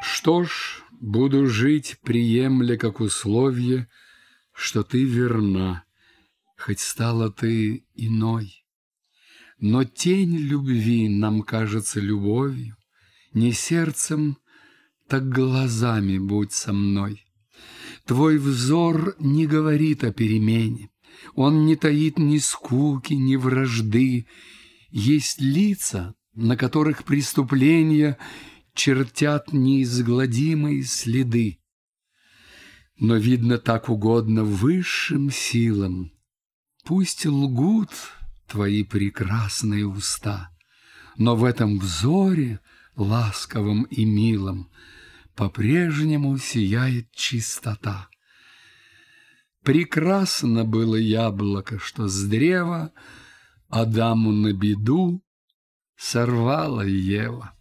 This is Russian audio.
Что ж, буду жить, приемля как условие, Что ты верна, хоть стала ты иной. Но тень любви нам кажется любовью, Не сердцем, так глазами будь со мной. Твой взор не говорит о перемене, Он не таит ни скуки, ни вражды. Есть лица, на которых преступления Чертят неизгладимые следы. Но, видно, так угодно высшим силам. Пусть лгут твои прекрасные уста, Но в этом взоре, ласковом и милом, По-прежнему сияет чистота. Прекрасно было яблоко, что с древа Адаму на беду сорвала Ева.